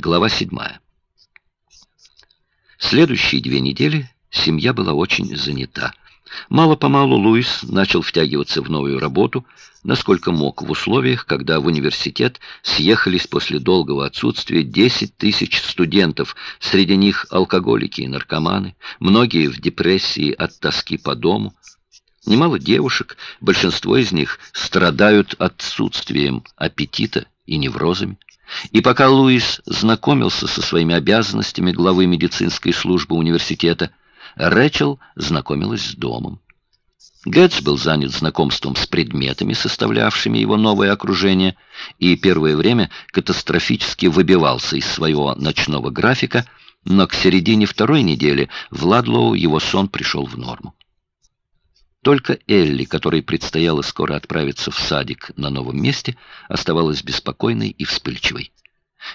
Глава 7. Следующие две недели семья была очень занята. Мало-помалу Луис начал втягиваться в новую работу, насколько мог в условиях, когда в университет съехались после долгого отсутствия 10 тысяч студентов, среди них алкоголики и наркоманы, многие в депрессии от тоски по дому. Немало девушек, большинство из них страдают отсутствием аппетита и неврозами. И пока Луис знакомился со своими обязанностями главы медицинской службы университета, Рэчел знакомилась с домом. Гэтс был занят знакомством с предметами, составлявшими его новое окружение, и первое время катастрофически выбивался из своего ночного графика, но к середине второй недели в Ладлоу его сон пришел в норму. Только Элли, которой предстояло скоро отправиться в садик на новом месте, оставалась беспокойной и вспыльчивой.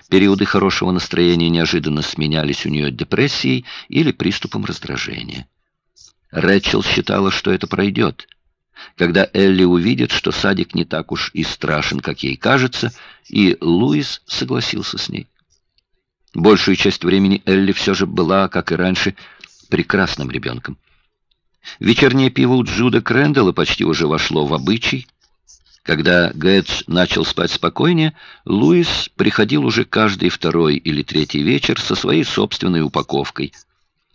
Периоды хорошего настроения неожиданно сменялись у нее депрессией или приступом раздражения. Рэчел считала, что это пройдет. Когда Элли увидит, что садик не так уж и страшен, как ей кажется, и Луис согласился с ней. Большую часть времени Элли все же была, как и раньше, прекрасным ребенком. Вечернее пиво у Джуда Крэндалла почти уже вошло в обычай. Когда Гэтс начал спать спокойнее, Луис приходил уже каждый второй или третий вечер со своей собственной упаковкой.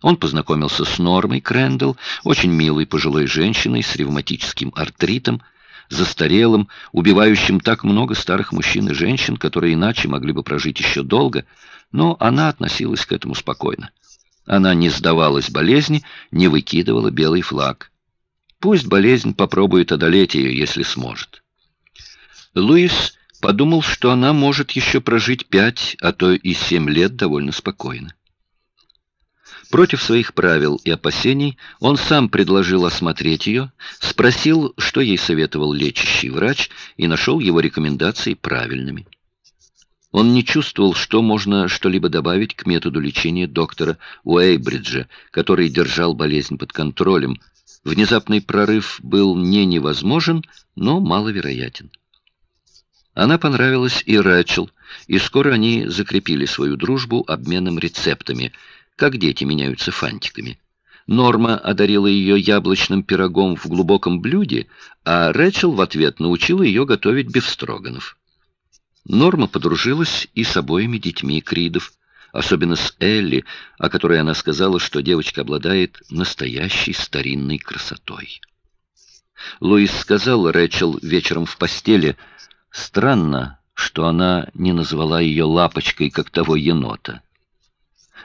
Он познакомился с Нормой Крэндалл, очень милой пожилой женщиной с ревматическим артритом, застарелым, убивающим так много старых мужчин и женщин, которые иначе могли бы прожить еще долго, но она относилась к этому спокойно. Она не сдавалась болезни, не выкидывала белый флаг. Пусть болезнь попробует одолеть ее, если сможет. Луис подумал, что она может еще прожить пять, а то и семь лет довольно спокойно. Против своих правил и опасений он сам предложил осмотреть ее, спросил, что ей советовал лечащий врач, и нашел его рекомендации правильными. Он не чувствовал, что можно что-либо добавить к методу лечения доктора Уэйбриджа, который держал болезнь под контролем. Внезапный прорыв был не невозможен, но маловероятен. Она понравилась и Рэчел, и скоро они закрепили свою дружбу обменом рецептами, как дети меняются фантиками. Норма одарила ее яблочным пирогом в глубоком блюде, а Рэчел в ответ научила ее готовить бифстроганов. Норма подружилась и с обоими детьми Кридов, особенно с Элли, о которой она сказала, что девочка обладает настоящей старинной красотой. Луис сказал Рэчел вечером в постели, странно, что она не назвала ее лапочкой, как того енота.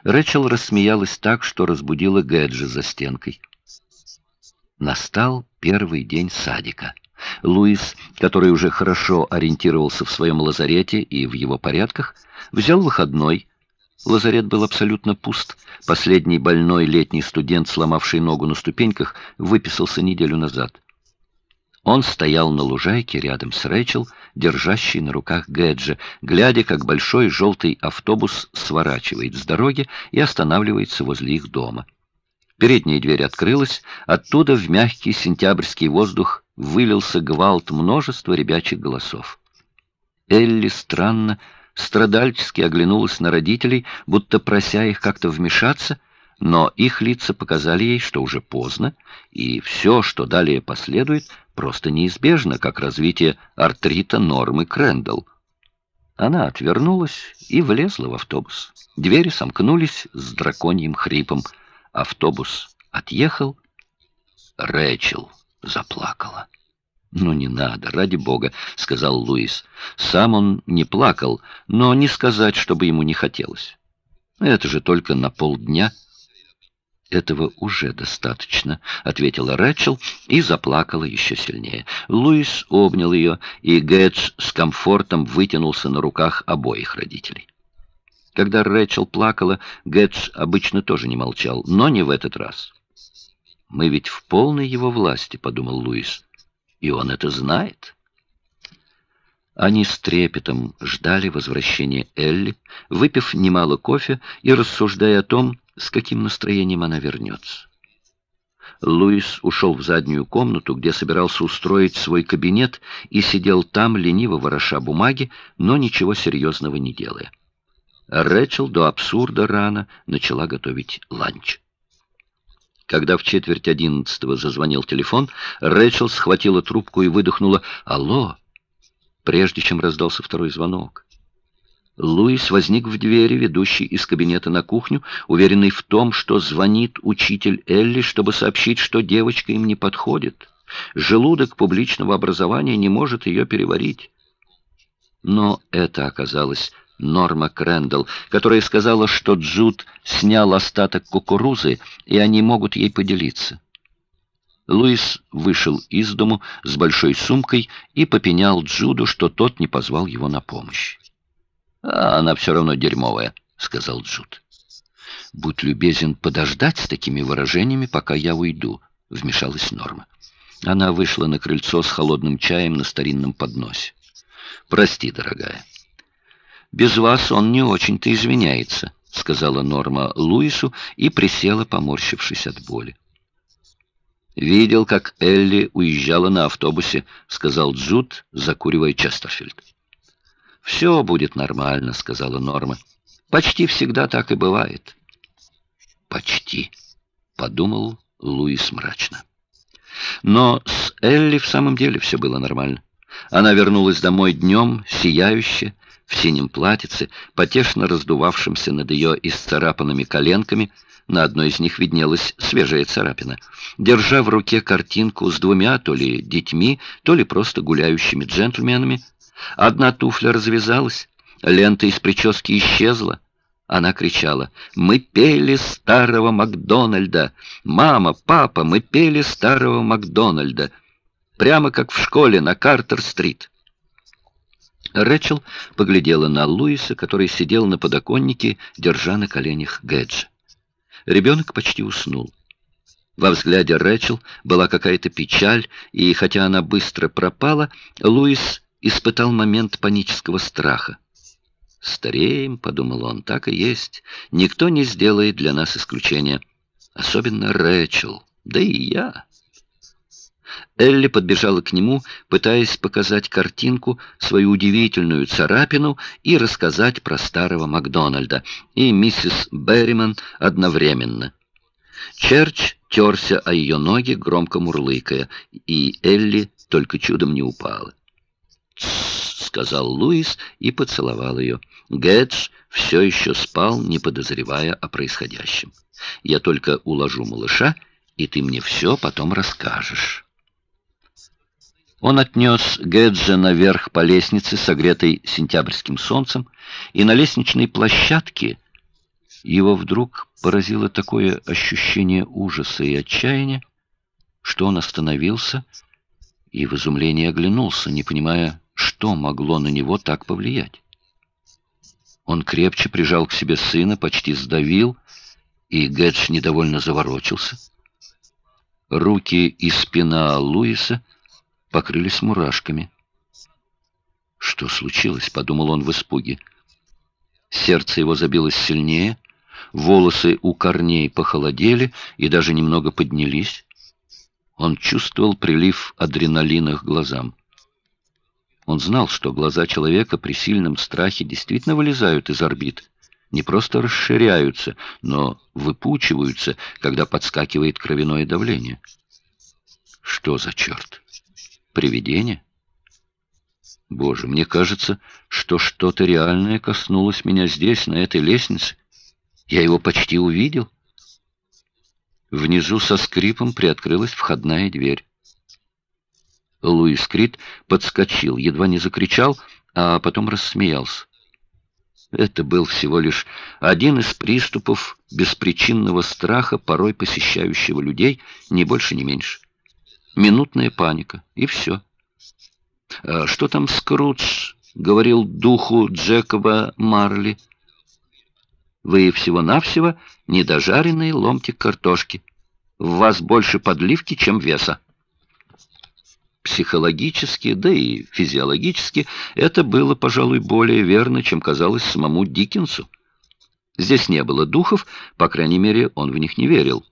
Рэчел рассмеялась так, что разбудила Гэджи за стенкой. Настал первый день садика. Луис, который уже хорошо ориентировался в своем лазарете и в его порядках, взял выходной. Лазарет был абсолютно пуст. Последний больной летний студент, сломавший ногу на ступеньках, выписался неделю назад. Он стоял на лужайке рядом с Рэйчел, держащей на руках Гэджа, глядя, как большой желтый автобус сворачивает с дороги и останавливается возле их дома. Передняя дверь открылась, оттуда в мягкий сентябрьский воздух вылился гвалт множества ребячих голосов. Элли странно, страдальчески оглянулась на родителей, будто прося их как-то вмешаться, но их лица показали ей, что уже поздно, и все, что далее последует, просто неизбежно, как развитие артрита Нормы Крэндалл. Она отвернулась и влезла в автобус. Двери сомкнулись с драконьим хрипом. Автобус отъехал. Рэчел заплакала. «Ну, не надо, ради бога», — сказал Луис. Сам он не плакал, но не сказать, чтобы ему не хотелось. «Это же только на полдня». «Этого уже достаточно», — ответила Рэчел и заплакала еще сильнее. Луис обнял ее, и Гэтс с комфортом вытянулся на руках обоих родителей. Когда Рэчел плакала, Гэтс обычно тоже не молчал, но не в этот раз. «Мы ведь в полной его власти», — подумал Луис. «И он это знает». Они с трепетом ждали возвращения Элли, выпив немало кофе и рассуждая о том, с каким настроением она вернется. Луис ушел в заднюю комнату, где собирался устроить свой кабинет, и сидел там, лениво вороша бумаги, но ничего серьезного не делая. Рэчел до абсурда рано начала готовить ланч. Когда в четверть одиннадцатого зазвонил телефон, Рэчел схватила трубку и выдохнула «Алло!», прежде чем раздался второй звонок. Луис возник в двери, ведущей из кабинета на кухню, уверенный в том, что звонит учитель Элли, чтобы сообщить, что девочка им не подходит. Желудок публичного образования не может ее переварить. Но это оказалось Норма Крэндалл, которая сказала, что Джуд снял остаток кукурузы, и они могут ей поделиться. Луис вышел из дому с большой сумкой и попенял Джуду, что тот не позвал его на помощь. «А она все равно дерьмовая», — сказал Джуд. «Будь любезен подождать с такими выражениями, пока я уйду», — вмешалась Норма. Она вышла на крыльцо с холодным чаем на старинном подносе. «Прости, дорогая». «Без вас он не очень-то извиняется», — сказала Норма Луису и присела, поморщившись от боли. «Видел, как Элли уезжала на автобусе», — сказал Джуд, закуривая Честерфильд. «Все будет нормально», — сказала Норма. «Почти всегда так и бывает». «Почти», — подумал Луис мрачно. Но с Элли в самом деле все было нормально. Она вернулась домой днем, сияющая, в синем платьице, потешно раздувавшемся над ее исцарапанными коленками, на одной из них виднелась свежая царапина. Держа в руке картинку с двумя то ли детьми, то ли просто гуляющими джентльменами, Одна туфля развязалась, лента из прически исчезла. Она кричала, «Мы пели старого Макдональда! Мама, папа, мы пели старого Макдональда!» Прямо как в школе на Картер-стрит. Рэчел поглядела на Луиса, который сидел на подоконнике, держа на коленях Гэдж. Ребенок почти уснул. Во взгляде Рэчел была какая-то печаль, и хотя она быстро пропала, Луис испытал момент панического страха. «Стареем», — подумал он, — «так и есть. Никто не сделает для нас исключения. Особенно Рэчел, да и я». Элли подбежала к нему, пытаясь показать картинку, свою удивительную царапину и рассказать про старого Макдональда, и миссис Берриман одновременно. Черч терся о ее ноги, громко мурлыкая, и Элли только чудом не упала сказал Луис и поцеловал ее. Гэдж все еще спал, не подозревая о происходящем. «Я только уложу малыша, и ты мне все потом расскажешь». Он отнес Гэджа наверх по лестнице, согретой сентябрьским солнцем, и на лестничной площадке его вдруг поразило такое ощущение ужаса и отчаяния, что он остановился и в изумлении оглянулся, не понимая, что могло на него так повлиять? Он крепче прижал к себе сына, почти сдавил, и Гэдж недовольно заворочился. Руки и спина Луиса покрылись мурашками. «Что случилось?» — подумал он в испуге. Сердце его забилось сильнее, волосы у корней похолодели и даже немного поднялись. Он чувствовал прилив адреналина к глазам. Он знал, что глаза человека при сильном страхе действительно вылезают из орбит, не просто расширяются, но выпучиваются, когда подскакивает кровяное давление. Что за черт? Привидение? Боже, мне кажется, что что-то реальное коснулось меня здесь, на этой лестнице. Я его почти увидел. Внизу со скрипом приоткрылась входная дверь. Луис Крит подскочил, едва не закричал, а потом рассмеялся. Это был всего лишь один из приступов беспричинного страха, порой посещающего людей, ни больше, ни меньше. Минутная паника, и все. А «Что там Скрудж?» — говорил духу Джекоба Марли. «Вы всего-навсего недожаренный ломтик картошки. В вас больше подливки, чем веса». Психологически, да и физиологически это было, пожалуй, более верно, чем казалось самому Диккенсу. Здесь не было духов, по крайней мере, он в них не верил.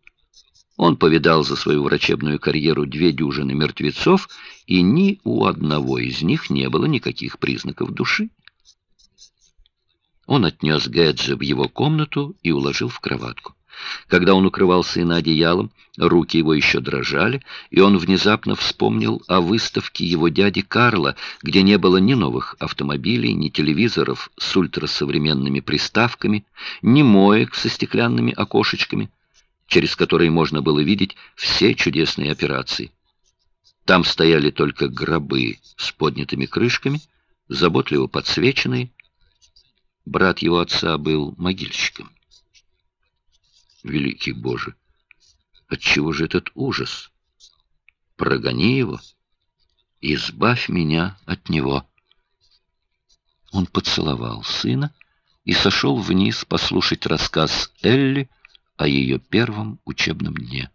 Он повидал за свою врачебную карьеру две дюжины мертвецов, и ни у одного из них не было никаких признаков души. Он отнес Гэджа в его комнату и уложил в кроватку. Когда он укрывал сына одеялом, руки его еще дрожали, и он внезапно вспомнил о выставке его дяди Карла, где не было ни новых автомобилей, ни телевизоров с ультрасовременными приставками, ни моек со стеклянными окошечками, через которые можно было видеть все чудесные операции. Там стояли только гробы с поднятыми крышками, заботливо подсвеченные. Брат его отца был могильщиком. Великий Боже! Отчего же этот ужас? Прогони его, избавь меня от него. Он поцеловал сына и сошел вниз послушать рассказ Элли о ее первом учебном дне.